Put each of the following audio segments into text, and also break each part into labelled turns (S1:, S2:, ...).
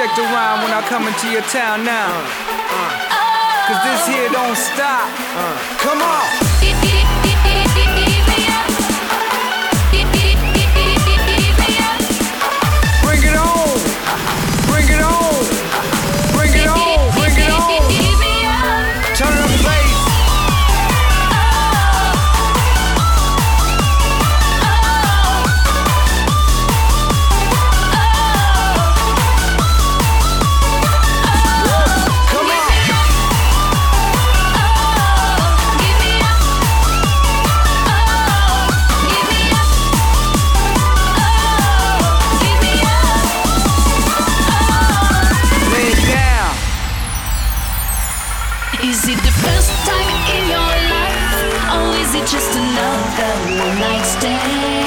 S1: check the rhyme when I come into your town now. Cause this here don't stop. Uh. Come on.
S2: Is it the first time in your life? Or is it just another one night stand?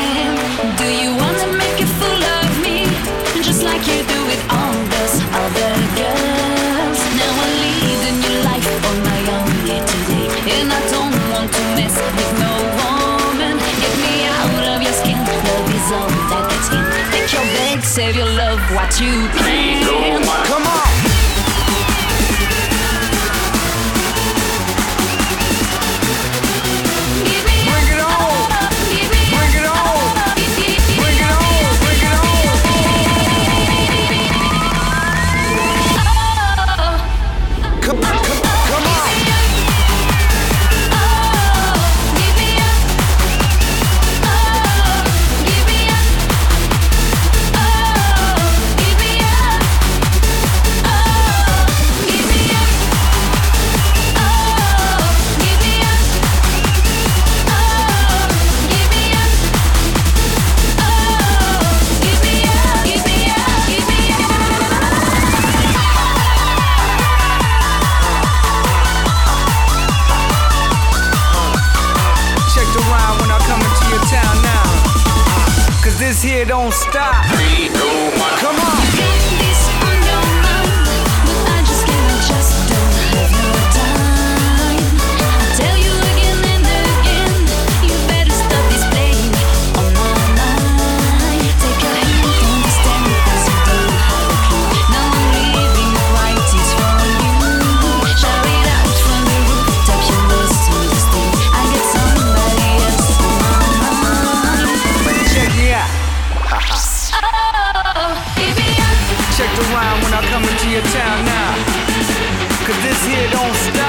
S2: here don't stop. Three, two, one.
S1: Come on. around when I come into your town now. Cause this here don't stop.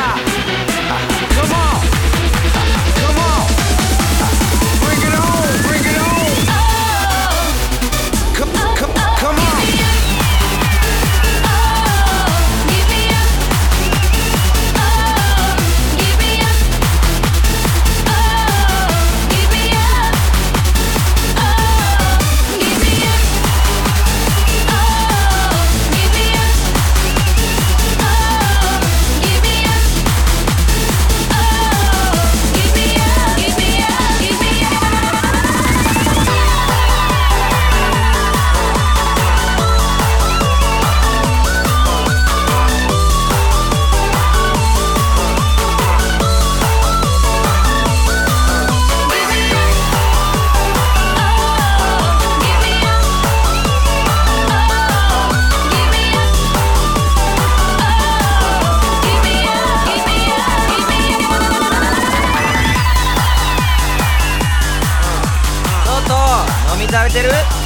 S3: べてる